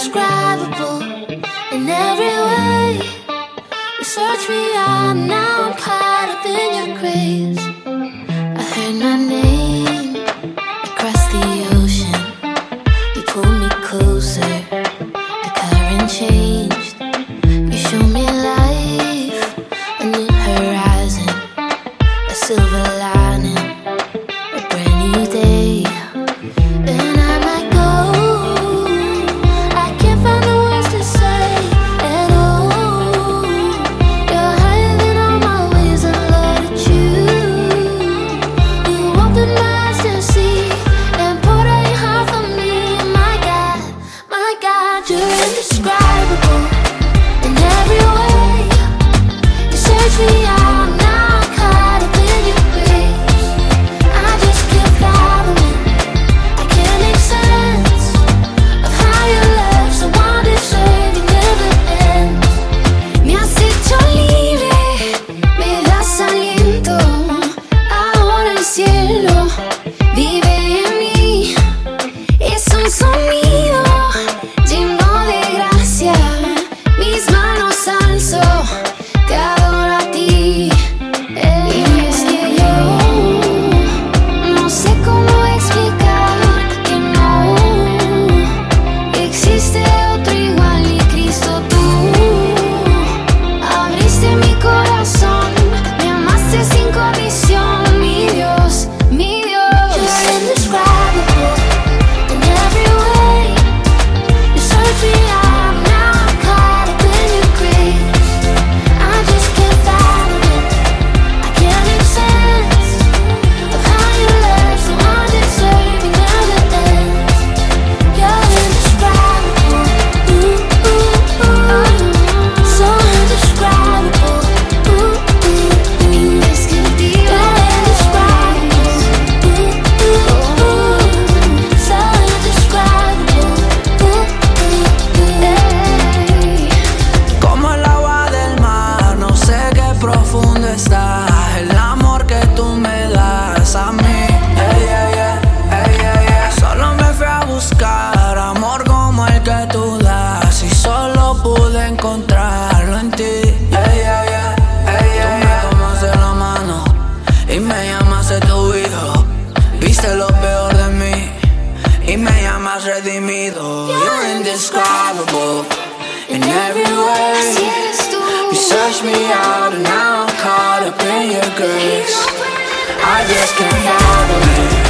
indescribable in every way. You search me out, now I'm caught up in your grace. got me so me though. You're indescribable in every way. You search me out and now I'm caught up in your grace. I just can't fathom it.